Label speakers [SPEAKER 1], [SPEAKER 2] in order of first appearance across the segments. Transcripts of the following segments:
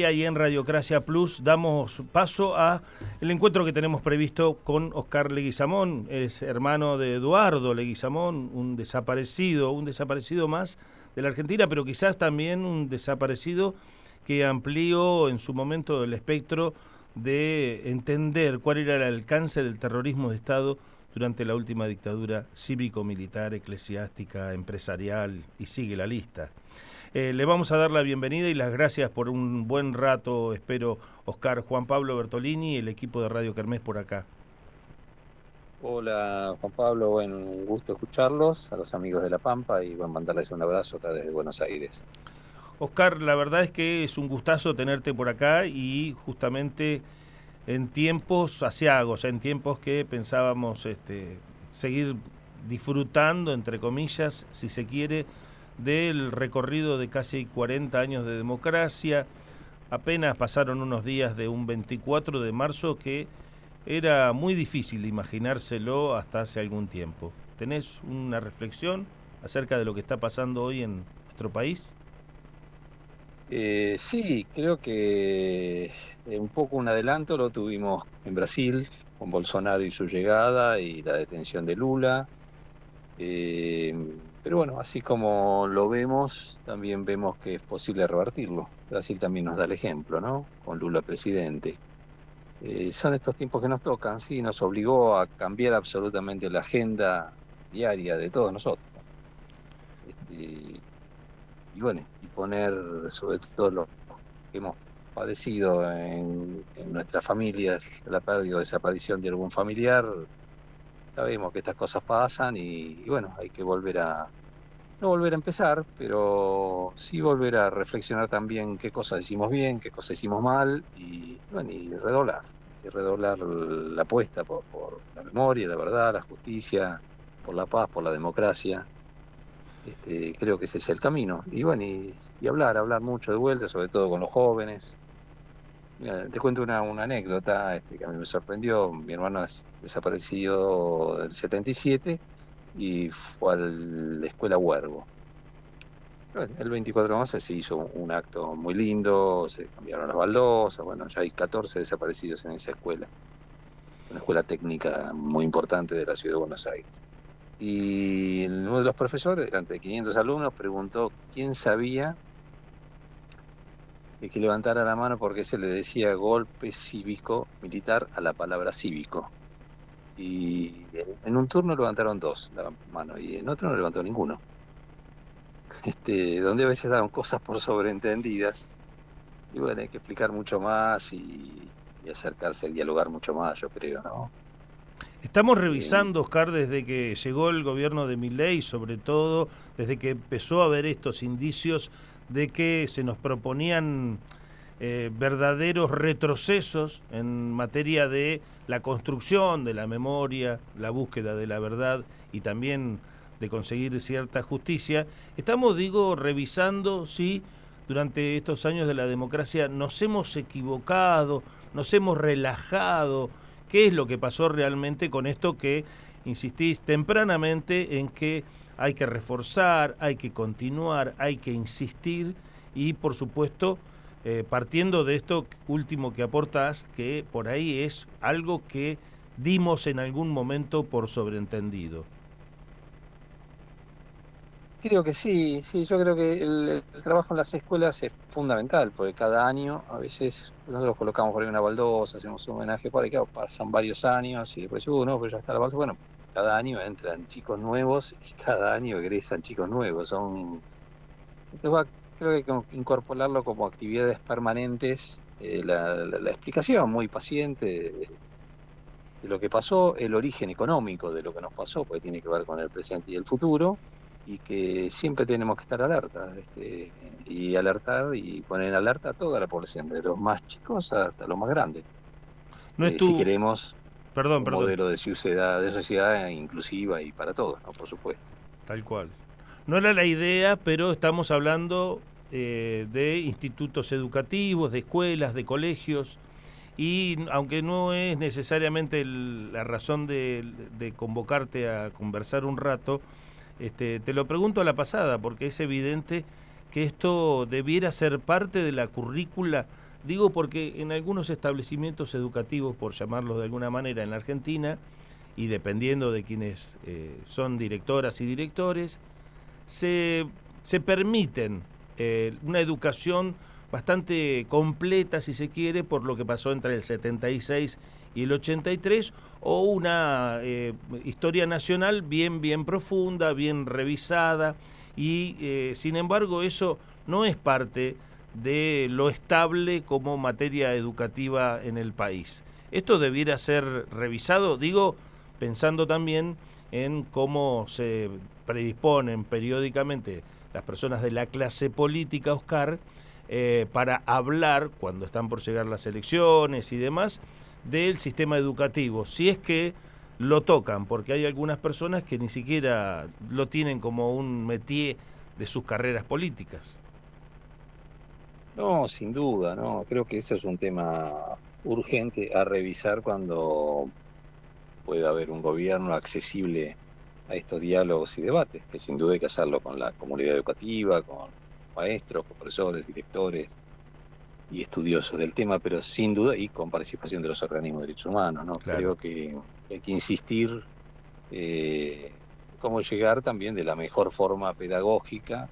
[SPEAKER 1] Ahí en Radiocracia Plus damos paso a el encuentro que tenemos previsto con Oscar Leguizamón, es hermano de Eduardo Leguizamón, un desaparecido, un desaparecido más de la Argentina, pero quizás también un desaparecido que amplió en su momento el espectro de entender cuál era el alcance del terrorismo de Estado durante la última dictadura cívico-militar, eclesiástica, empresarial y sigue la lista. Eh, le vamos a dar la bienvenida y las gracias por un buen rato, espero, Oscar Juan Pablo Bertolini y el equipo de Radio Kermés por acá.
[SPEAKER 2] Hola Juan Pablo, bueno, un gusto escucharlos, a los amigos de La Pampa y bueno, mandarles un abrazo acá desde Buenos Aires.
[SPEAKER 1] Oscar, la verdad es que es un gustazo tenerte por acá y justamente en tiempos asiagos, en tiempos que pensábamos este, seguir disfrutando, entre comillas, si se quiere, del recorrido de casi 40 años de democracia. Apenas pasaron unos días de un 24 de marzo que era muy difícil imaginárselo hasta hace algún tiempo. ¿Tenés una reflexión acerca de lo que está pasando hoy en nuestro país?
[SPEAKER 2] Eh, sí, creo que eh, un poco un adelanto lo tuvimos en Brasil con Bolsonaro y su llegada y la detención de Lula. Eh, pero bueno, así como lo vemos, también vemos que es posible revertirlo. Brasil también nos da el ejemplo, ¿no? Con Lula presidente. Eh, son estos tiempos que nos tocan, sí, nos obligó a cambiar absolutamente la agenda diaria de todos nosotros. Este, y bueno, y poner sobre todo lo que hemos padecido en, en nuestras familias, la pérdida o desaparición de algún familiar, sabemos que estas cosas pasan y, bueno, hay que volver a, no volver a empezar, pero sí volver a reflexionar también qué cosas hicimos bien, qué cosas hicimos mal y, bueno, y redoblar, y redoblar la apuesta por, la memoria, la verdad, la justicia, por la paz, por la democracia. Este, creo que ese es el camino. Y bueno, y hablar, hablar mucho de vuelta, sobre todo con los jóvenes, te cuento una, anécdota este, que a mí me sorprendió. Mi hermano es desaparecido del 77 y fue a la escuela Huergo. El 24 de marzo se hizo un acto muy lindo, se cambiaron las baldosas, bueno, ya hay 14 desaparecidos en esa escuela. Una escuela técnica muy importante de la ciudad de Buenos Aires. Y uno de los profesores, delante de 500 alumnos, preguntó quién sabía que levantara la mano porque se le decía golpe cívico militar a la palabra cívico. Y en un turno levantaron dos la mano y en otro no levantó ninguno. Este, donde a veces daban cosas por sobreentendidas. Y bueno, hay que explicar mucho más y, acercarse a dialogar mucho más, yo creo, ¿no?
[SPEAKER 1] Estamos revisando, Oscar, desde que llegó el gobierno de Miley, sobre todo desde que empezó a haber estos indicios de que se nos proponían eh, verdaderos retrocesos en materia de la construcción de la memoria, la búsqueda de la verdad y también de conseguir cierta justicia. Estamos, digo, revisando si durante estos años de la democracia nos hemos equivocado, nos hemos relajado, qué es lo que pasó realmente con esto que insistís tempranamente en que hay que reforzar, hay que continuar, hay que insistir y por supuesto eh, partiendo de esto último que aportás, que por ahí es algo que dimos en algún momento por sobreentendido.
[SPEAKER 2] Creo que sí, sí, yo creo que el, trabajo en las escuelas es fundamental, porque cada año a veces nosotros colocamos por ahí una baldosa, hacemos un homenaje por ahí, pasan varios años y después uno, pues ya está la baldosa, bueno, cada año entran chicos nuevos y cada año egresan chicos nuevos. Son, entonces creo que hay que incorporarlo como actividades permanentes, eh, la, explicación muy paciente de, lo que pasó, el origen económico de lo que nos pasó, porque tiene que ver con el presente y el futuro, y que siempre tenemos que estar alerta, este, y alertar y poner en alerta a toda la población, de los más chicos hasta los más grandes. No es eh, Si queremos Perdón, un modelo de sociedad, de sociedad inclusiva y para todos, ¿no? por supuesto.
[SPEAKER 1] Tal cual. No era la idea, pero estamos hablando eh, de institutos educativos, de escuelas, de colegios, y aunque no es necesariamente la razón de, convocarte a conversar un rato, este, te lo pregunto a la pasada, porque es evidente que esto debiera ser parte de la currícula. Digo porque en algunos establecimientos educativos, por llamarlos de alguna manera, en la Argentina, y dependiendo de quienes eh, son directoras y directores, se, se permiten eh, una educación bastante completa, si se quiere, por lo que pasó entre el 76 y el 83, o una eh, historia nacional bien, bien profunda, bien revisada, y sin embargo eso no es parte de lo estable como materia educativa en el país. Esto debiera ser revisado, digo, pensando también en cómo se predisponen periódicamente las personas de la clase política, Oscar, eh, para hablar, cuando están por llegar las elecciones y demás, del sistema educativo, si es que lo tocan, porque hay algunas personas que ni siquiera lo tienen como un métier de sus carreras políticas.
[SPEAKER 2] No, sin duda, no. Creo que eso es un tema urgente a revisar cuando pueda haber un gobierno accesible a estos diálogos y debates, que sin duda hay que hacerlo con la comunidad educativa, con maestros, con profesores, directores y estudiosos del tema, pero sin duda y con participación de los organismos de derechos humanos. ¿no? Creo que hay que insistir eh, cómo llegar también de la mejor forma pedagógica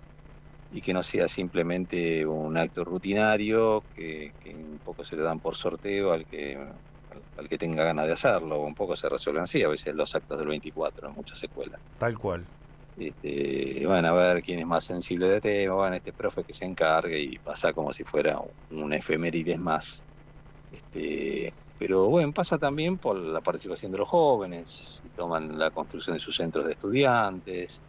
[SPEAKER 2] y que no sea simplemente un acto rutinario que, un poco se le dan por sorteo al que al que tenga ganas de hacerlo, un poco se resuelven así, a veces los actos del 24 en muchas escuelas.
[SPEAKER 1] Tal cual.
[SPEAKER 2] Este, van a ver quién es más sensible de tema, van este profe que se encargue y pasa como si fuera un, efemérides más. Este, pero bueno, pasa también por la participación de los jóvenes, toman la construcción de sus centros de estudiantes,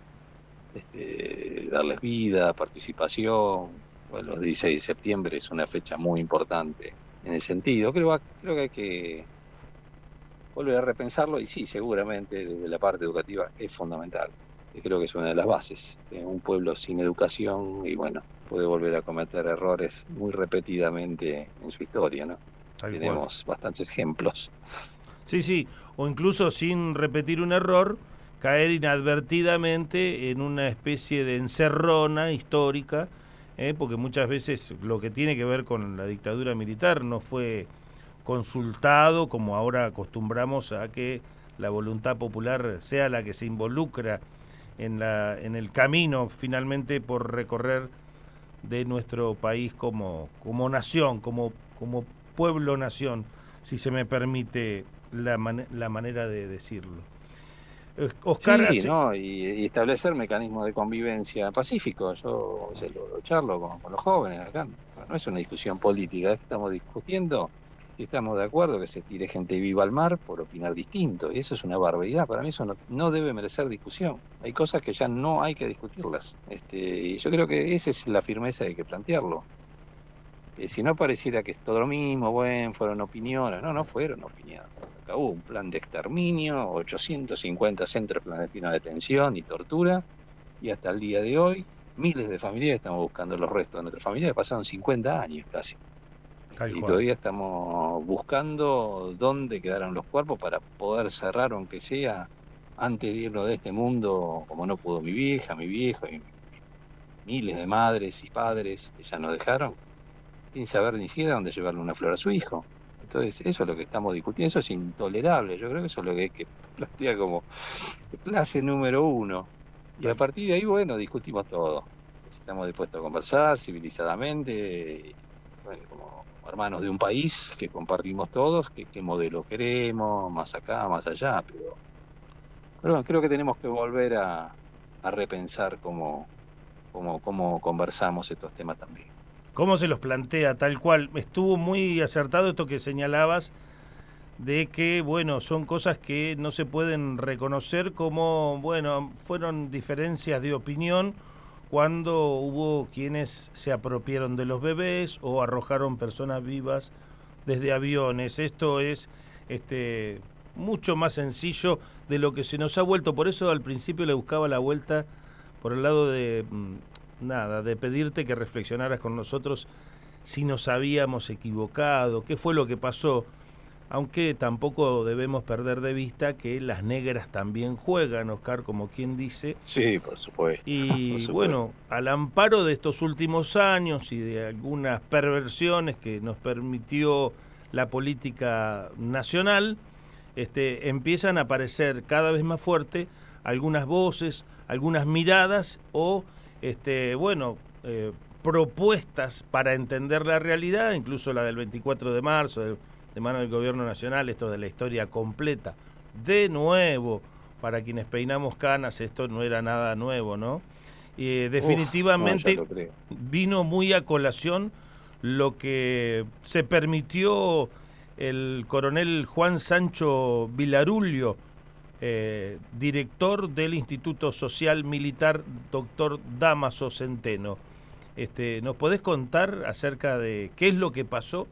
[SPEAKER 2] este, darles vida, participación. Bueno, los 16 de septiembre es una fecha muy importante en el sentido. Creo, creo que hay que volver a repensarlo y sí, seguramente desde la parte educativa es fundamental. Y creo que es una de las bases. un pueblo sin educación y bueno, puede volver a cometer errores muy repetidamente en su historia, ¿no? Tenemos bastantes ejemplos.
[SPEAKER 1] Sí, sí, o incluso sin repetir un error, caer inadvertidamente en una especie de encerrona histórica, ¿eh? porque muchas veces lo que tiene que ver con la dictadura militar no fue consultado como ahora acostumbramos a que la voluntad popular sea la que se involucra en, la, en el camino finalmente por recorrer de nuestro país como, como nación, como, como pueblo-nación, si se me permite la, la manera de decirlo.
[SPEAKER 2] Oscar sí, ¿no? Y, establecer mecanismos de convivencia pacíficos. Yo se lo, charlo con, los jóvenes acá. No es una discusión política, es que estamos discutiendo si estamos de acuerdo que se tire gente viva al mar por opinar distinto. Y eso es una barbaridad. Para mí eso no, debe merecer discusión. Hay cosas que ya no hay que discutirlas. Este, y yo creo que esa es la firmeza de que plantearlo. Eh, si no pareciera que es todo lo mismo, bueno, fueron opiniones. No, no fueron opiniones hubo un plan de exterminio, 850 centros clandestinos de detención y tortura, y hasta el día de hoy miles de familiares estamos buscando los restos de nuestras familias, pasaron 50 años casi. Y todavía estamos buscando dónde quedaron los cuerpos para poder cerrar, aunque sea antes de irnos de este mundo, como no pudo mi vieja, mi viejo, y miles de madres y padres que ya nos dejaron, sin saber ni siquiera dónde llevarle una flor a su hijo. Entonces, eso es lo que estamos discutiendo, eso es intolerable. Yo creo que eso es lo que plantear como clase número uno. Y a partir de ahí, bueno, discutimos todo. Si estamos dispuestos a conversar civilizadamente, como hermanos de un país que compartimos todos, que, qué modelo queremos, más acá, más allá. Pero, creo que tenemos que volver a, repensar cómo, cómo, cómo conversamos estos temas también
[SPEAKER 1] cómo se los plantea tal cual. Estuvo muy acertado esto que señalabas de que, bueno, son cosas que no se pueden reconocer como, bueno, fueron diferencias de opinión cuando hubo quienes se apropiaron de los bebés o arrojaron personas vivas desde aviones. Esto es este mucho más sencillo de lo que se nos ha vuelto. Por eso al principio le buscaba la vuelta por el lado de mm, nada, de pedirte que reflexionaras con nosotros si nos habíamos equivocado, qué fue lo que pasó. Aunque tampoco debemos perder de vista que las negras también juegan, Oscar, como quien dice.
[SPEAKER 2] Sí, por supuesto.
[SPEAKER 1] Y bueno, al amparo de estos últimos años y de algunas perversiones que nos permitió la política nacional, este, empiezan a aparecer cada vez más fuerte algunas voces, algunas miradas o, este, bueno, eh, propuestas para entender la realidad, incluso la del 24 de marzo, de mano del gobierno nacional, esto de la historia completa. De nuevo, para quienes peinamos canas, esto no era nada nuevo, ¿no? Y definitivamente vino muy a colación lo que se permitió el coronel Juan Sancho Vilarulio, eh, director del Instituto Social Militar Doctor Damaso Centeno. Este, ¿Nos podés contar acerca de qué es lo que pasó?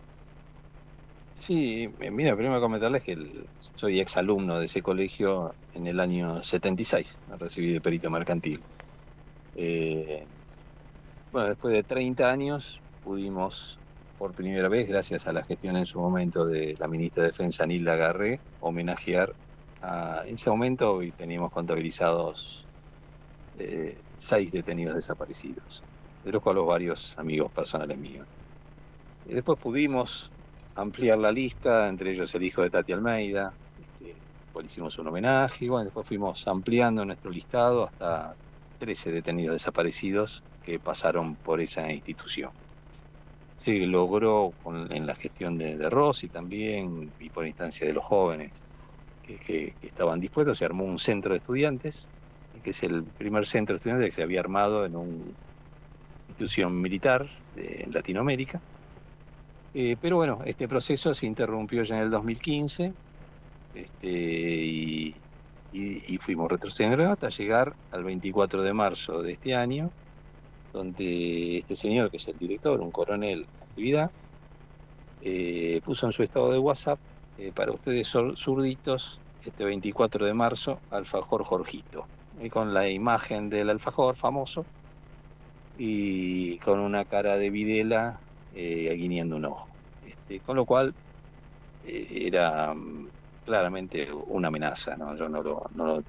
[SPEAKER 2] Sí, mira, primero comentarles que soy exalumno de ese colegio en el año 76, me recibí de perito mercantil. Eh, bueno, después de 30 años pudimos por primera vez, gracias a la gestión en su momento de la ministra de Defensa Nilda Garré, homenajear a, en ese momento hoy teníamos contabilizados eh, seis detenidos desaparecidos, de los cuales varios amigos personales míos. Y después pudimos ampliar la lista, entre ellos el hijo de Tati Almeida, este, cual hicimos un homenaje, y bueno, después fuimos ampliando nuestro listado hasta 13 detenidos desaparecidos que pasaron por esa institución. Se logró en la gestión de, de, Rossi también y por instancia de los jóvenes que, estaban dispuestos, se armó un centro de estudiantes, que es el primer centro de estudiantes que se había armado en una institución militar en Latinoamérica eh, pero bueno, este proceso se interrumpió ya en el 2015 este, y, fuimos retrocediendo hasta llegar al 24 de marzo de este año, donde este señor, que es el director, un coronel de actividad, eh, puso en su estado de WhatsApp eh, para ustedes zurditos este 24 de marzo alfajor Jorgito, y con la imagen del alfajor famoso y con una cara de Videla eh, un ojo. Este, con lo cual eh, era mm, claramente una amenaza, ¿no? yo no lo,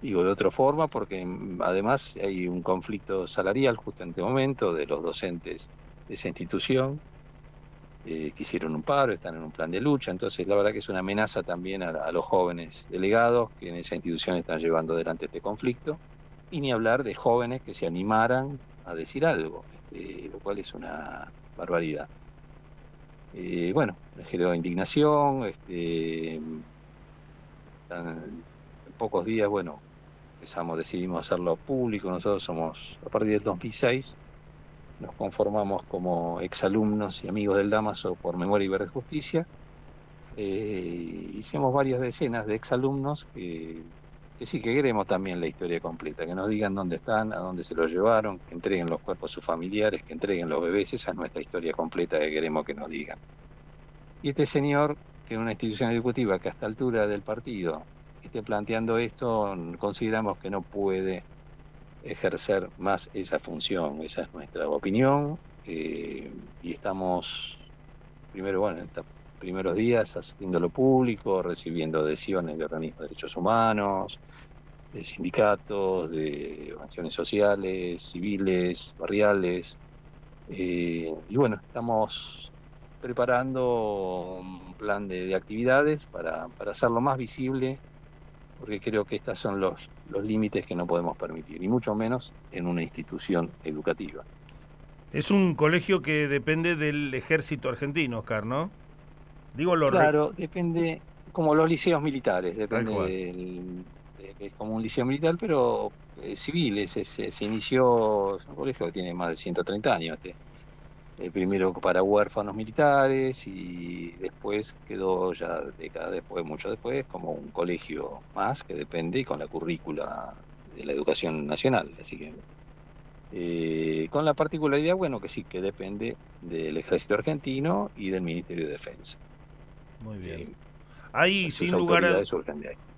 [SPEAKER 2] digo de otra forma porque mm, además hay un conflicto salarial justo en este momento de los docentes de esa institución eh, que hicieron un paro, están en un plan de lucha, entonces la verdad que es una amenaza también a, los jóvenes delegados que en esa institución están llevando adelante este conflicto, y ni hablar de jóvenes que se animaran a decir algo, este, lo cual es una barbaridad. Eh, bueno, generó indignación, este, en pocos días, bueno, empezamos, decidimos hacerlo público, nosotros somos, a partir del 2006, nos conformamos como exalumnos y amigos del Damaso por Memoria y Verde Justicia. Eh, hicimos varias decenas de exalumnos que que sí, que queremos también la historia completa, que nos digan dónde están, a dónde se los llevaron, que entreguen los cuerpos a sus familiares, que entreguen los bebés, esa es nuestra historia completa que queremos que nos digan. Y este señor, que en una institución ejecutiva que a esta altura del partido esté planteando esto, consideramos que no puede ejercer más esa función, esa es nuestra opinión, eh, y estamos, primero, bueno, en estos primeros días haciéndolo público, recibiendo adhesiones de organismos de derechos humanos, de sindicatos, de organizaciones sociales, civiles, barriales. Eh, y bueno, estamos preparando un plan de, actividades para, para, hacerlo más visible, porque creo que estos son los, los límites que no podemos permitir, y mucho menos en una institución educativa.
[SPEAKER 1] Es un colegio que depende del ejército argentino, Oscar, ¿no?
[SPEAKER 2] Digo lo Claro, depende, como los liceos militares, depende del, es como un liceo militar, pero eh, civil, se, se, inició, es un colegio que tiene más de 130 años, este, eh, primero para huérfanos militares y después quedó ya décadas después, mucho después, como un colegio más que depende con la currícula de la educación nacional, así que eh, con la particularidad, bueno, que sí, que depende del ejército argentino y del Ministerio de Defensa.
[SPEAKER 1] Muy bien. Ahí sin lugar a,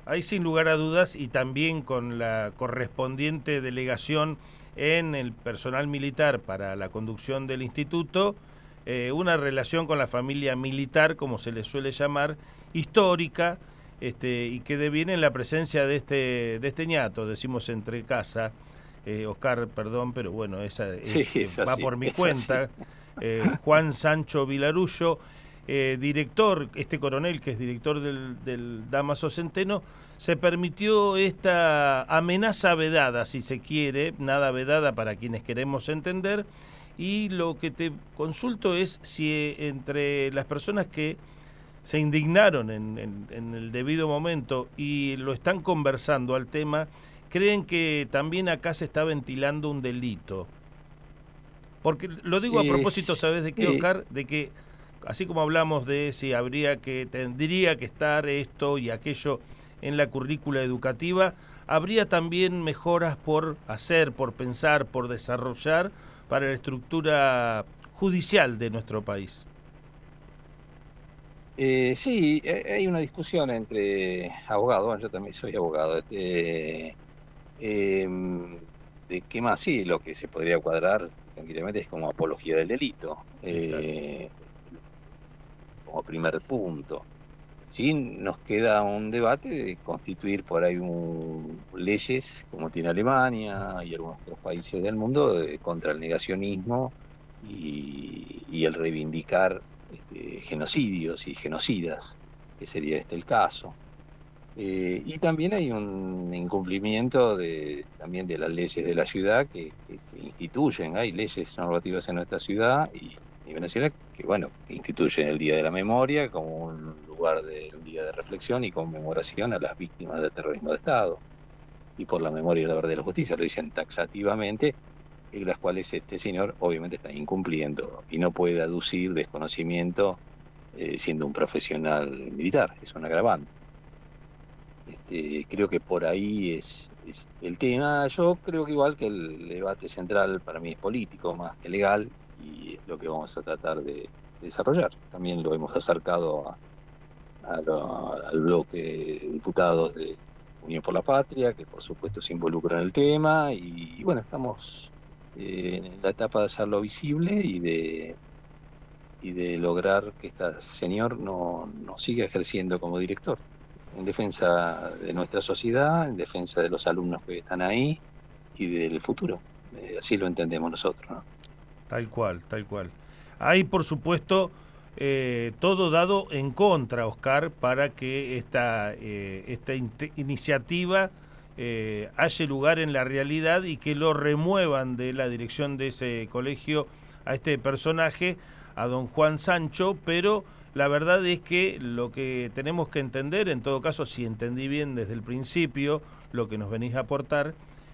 [SPEAKER 1] hay sin lugar a dudas y también con la correspondiente delegación en el personal militar para la conducción del instituto, eh, una relación con la familia militar, como se le suele llamar, histórica, este, y que deviene en la presencia de este, de este ñato, decimos entre casa, eh, Oscar, perdón, pero bueno, esa, este, va por mi cuenta, eh, Juan Sancho Vilarullo, eh, director, este coronel que es director del, del Damaso Centeno, se permitió esta amenaza vedada, si se quiere, nada vedada para quienes queremos entender, y lo que te consulto es si entre las personas que se indignaron en, el debido momento y lo están conversando al tema, creen que también acá se está ventilando un delito. Porque lo digo a propósito, ¿sabes de qué, Oscar? De que así como hablamos de si habría que, tendría que estar esto y aquello en la currícula educativa, habría también mejoras por hacer, por pensar, por desarrollar para la estructura judicial de nuestro país.
[SPEAKER 2] Eh, sí, eh, hay una discusión entre abogados, yo también soy abogado, de, em, de qué más, sí, lo que se podría cuadrar tranquilamente es como apología del delito, eh, como primer punto. Sí, nos queda un debate de constituir por ahí leyes, como tiene Alemania y algunos otros países del mundo, contra el negacionismo y, y el reivindicar este, genocidios y genocidas, que sería este el caso. Eh, y también hay un incumplimiento de, también de las leyes de la ciudad que, instituyen, hay leyes normativas en nuestra ciudad y a nivel nacional que, bueno, instituyen el Día de la Memoria como un lugar de un día de reflexión y conmemoración a las víctimas del terrorismo de Estado y por la memoria y la verdad y la justicia, lo dicen taxativamente y las cuales este señor obviamente está incumpliendo y no puede aducir desconocimiento eh, siendo un profesional militar, es un agravante. Este, creo que por ahí es, el tema. Yo creo que igual que el debate central para mí es político más que legal y lo que vamos a tratar de, desarrollar. También lo hemos acercado al bloque de diputados de Unión por la Patria, que por supuesto se involucran en el tema y bueno, estamos en la etapa de hacerlo visible y de y de lograr que este señor no, no siga ejerciendo como director en defensa de nuestra sociedad, en defensa de los alumnos que están ahí y del futuro. Eh, así lo entendemos nosotros.
[SPEAKER 1] Tal cual, tal cual. Hay, por supuesto, eh, todo dado en contra, Oscar, para que esta, eh, esta iniciativa eh, haya lugar en la realidad y que lo remuevan de la dirección de ese colegio a este personaje, a don Juan Sancho, pero la verdad es que lo que tenemos que entender, en todo caso, si entendí bien desde el principio lo que nos venís a aportar,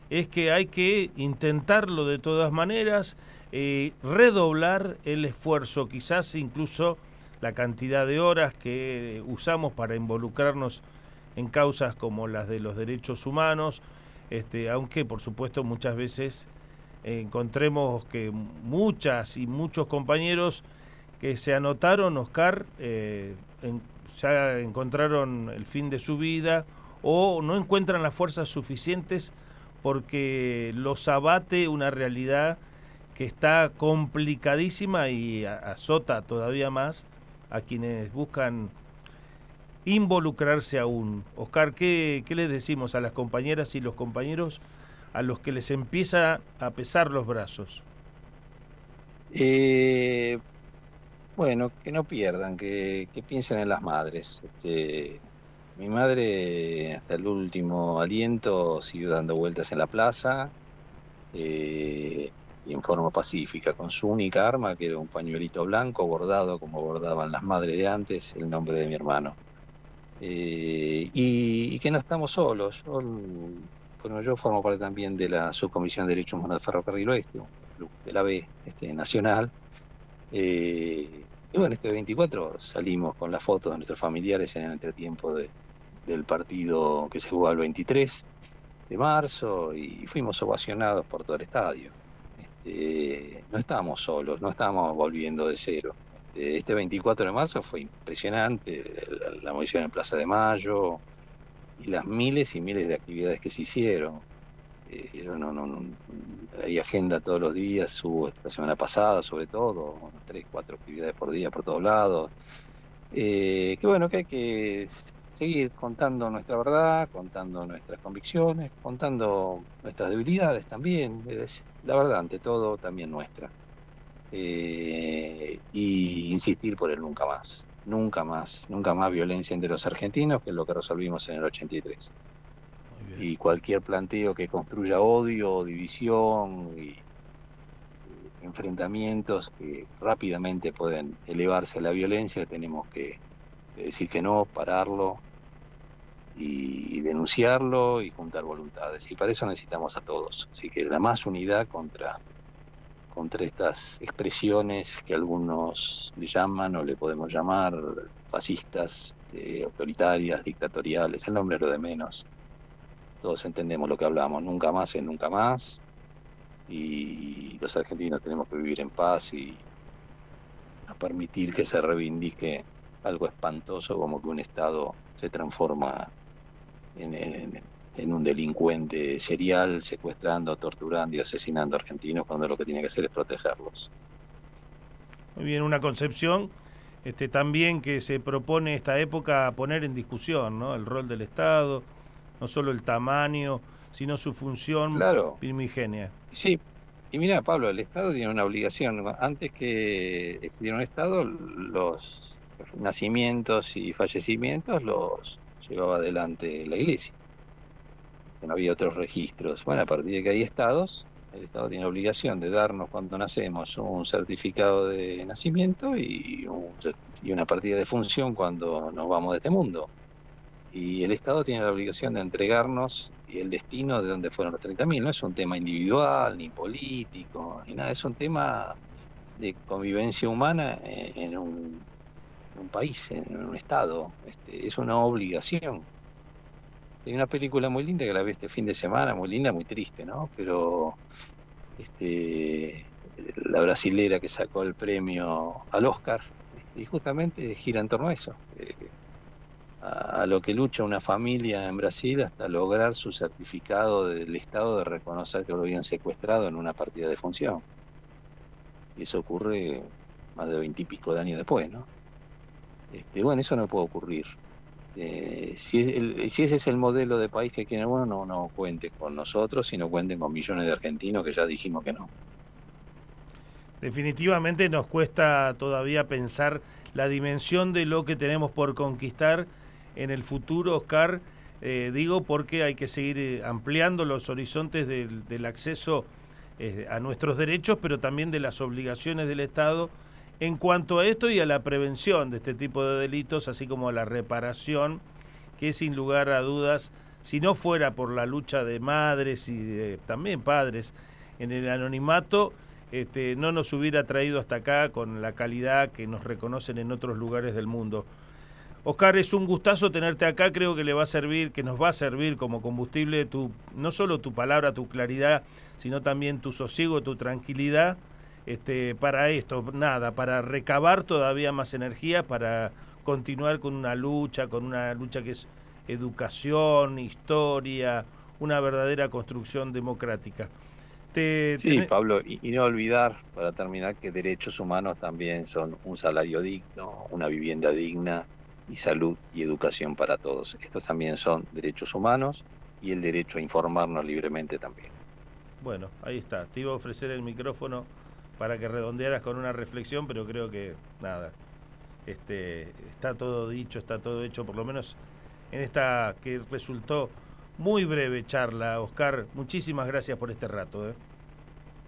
[SPEAKER 1] es que hay que intentarlo de todas maneras, redoblar el esfuerzo, quizás incluso la cantidad de horas que usamos para involucrarnos en causas como las de los derechos humanos, este, aunque por supuesto muchas veces encontremos que muchas y muchos compañeros que se anotaron, Oscar, eh, ya encontraron el fin de su vida o no encuentran las fuerzas suficientes porque los abate una realidad que está complicadísima y azota todavía más a quienes buscan involucrarse aún. Oscar, ¿qué, ¿qué les decimos a las compañeras y los compañeros a los que les empieza a pesar los brazos?
[SPEAKER 2] Eh, bueno, que no pierdan, que, piensen en las madres. Este, mi madre hasta el último aliento siguió dando vueltas en la plaza eh, y en forma pacífica, con su única arma, que era un pañuelito blanco bordado como bordaban las madres de antes, el nombre de mi hermano. Eh, y, que no estamos solos. Bueno, yo formo parte también de la Subcomisión de Derechos Humanos de Ferrocarril Oeste, de la B este, nacional. Eh, y bueno, este 24 salimos con las fotos de nuestros familiares en el entretiempo del partido que se jugó el 23 de marzo y fuimos ovacionados por todo el estadio. Este, no estábamos solos, no estábamos volviendo de cero este 24 de marzo fue impresionante, la, movilización en Plaza de Mayo y las miles y miles de actividades que se hicieron. Eh, no, no, hay agenda todos los días, hubo la semana pasada sobre todo, tres, cuatro actividades por día por todos lados. Eh, bueno, que hay que seguir contando nuestra verdad, contando nuestras convicciones, contando nuestras debilidades también, la verdad ante todo también nuestra. Eh, y insistir por el nunca más, nunca más, nunca más violencia entre los argentinos, que es lo que resolvimos en el 83 y cualquier planteo que construya odio, división y enfrentamientos que rápidamente pueden elevarse a la violencia, tenemos que decir que no, pararlo y denunciarlo y juntar voluntades. Y para eso necesitamos a todos. Así que la más unidad contra, contra estas expresiones que algunos le llaman o le podemos llamar fascistas, eh, autoritarias, dictatoriales, el nombre es lo de menos todos entendemos lo que hablamos, nunca más es nunca más, y los argentinos tenemos que vivir en paz y no permitir que se reivindique algo espantoso como que un Estado se transforma en, un delincuente serial, secuestrando, torturando y asesinando argentinos, cuando lo que tiene que hacer es protegerlos.
[SPEAKER 1] Muy bien, una concepción este, también que se propone esta época poner en discusión ¿no? el rol del Estado, no solo el tamaño, sino su función
[SPEAKER 2] claro.
[SPEAKER 1] primigenia.
[SPEAKER 2] Sí, y mira, Pablo, el Estado tiene una obligación. Antes que existiera un Estado, los nacimientos y fallecimientos los llevaba adelante la Iglesia. No había otros registros. Bueno, a partir de que hay estados, el Estado tiene obligación de darnos cuando nacemos un certificado de nacimiento y, y una partida de función cuando nos vamos de este mundo y el Estado tiene la obligación de entregarnos el destino de donde fueron los 30.000. No es un tema individual, ni político, ni nada, es un tema de convivencia humana en un, país, en un Estado. Este, es una obligación. Hay una película muy linda que la vi este fin de semana, muy linda, muy triste, ¿no? Pero este, la brasilera que sacó el premio al Oscar, y justamente gira en torno a eso. Eh, a, lo que lucha una familia en Brasil hasta lograr su certificado del Estado de reconocer que lo habían secuestrado en una partida de función. Y eso ocurre más de veintipico de años después, ¿no? Este, bueno, eso no puede ocurrir. Eh, si, ese es el modelo de país que quieren, bueno, no, no cuente con nosotros, sino cuenten con millones de argentinos que ya dijimos que no.
[SPEAKER 1] Definitivamente nos cuesta todavía pensar la dimensión de lo que tenemos por conquistar en el futuro, Oscar, eh, digo porque hay que seguir eh, ampliando los horizontes del, acceso a nuestros derechos, pero también de las obligaciones del Estado en cuanto a esto y a la prevención de este tipo de delitos, así como a la reparación, que sin lugar a dudas, si no fuera por la lucha de madres y también padres en el anonimato, este, no nos hubiera traído hasta acá con la calidad que nos reconocen en otros lugares del mundo. Oscar, es un gustazo tenerte acá, creo que le va a servir, que nos va a servir como combustible tu, no solo tu palabra, tu claridad, sino también tu sosiego, tu tranquilidad, este, para esto, nada, para recabar todavía más energía, para continuar con una lucha, con una lucha que es educación, historia, una verdadera construcción democrática.
[SPEAKER 2] sí, Pablo, y, no olvidar, para terminar, que derechos humanos también son un salario digno, una vivienda digna, y salud y educación para todos. Estos también son derechos humanos y el derecho a informarnos libremente también.
[SPEAKER 1] Bueno, ahí está. Te iba a ofrecer el micrófono para que redondearas con una reflexión, pero creo que nada. Este, está todo dicho, está todo hecho, por lo menos en esta que resultó muy breve charla. Oscar, muchísimas gracias por este rato. ¿eh?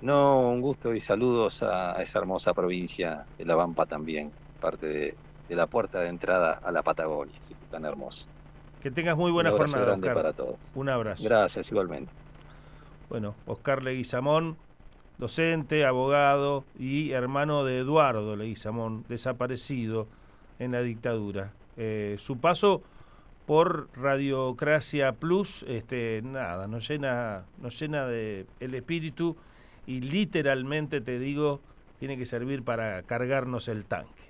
[SPEAKER 2] No, un gusto y saludos a esa hermosa provincia de La Bampa también, parte de, de la puerta de entrada a la Patagonia, tan hermosa.
[SPEAKER 1] Que tengas muy buena Un jornada.
[SPEAKER 2] para todos.
[SPEAKER 1] Un abrazo.
[SPEAKER 2] Gracias, igualmente.
[SPEAKER 1] Bueno, Oscar Leguizamón, docente, abogado y hermano de Eduardo Leguizamón, desaparecido en la dictadura. Eh, su paso por Radiocracia Plus, este, nada, nos llena, nos llena de el espíritu y literalmente te digo, tiene que servir para cargarnos el tanque.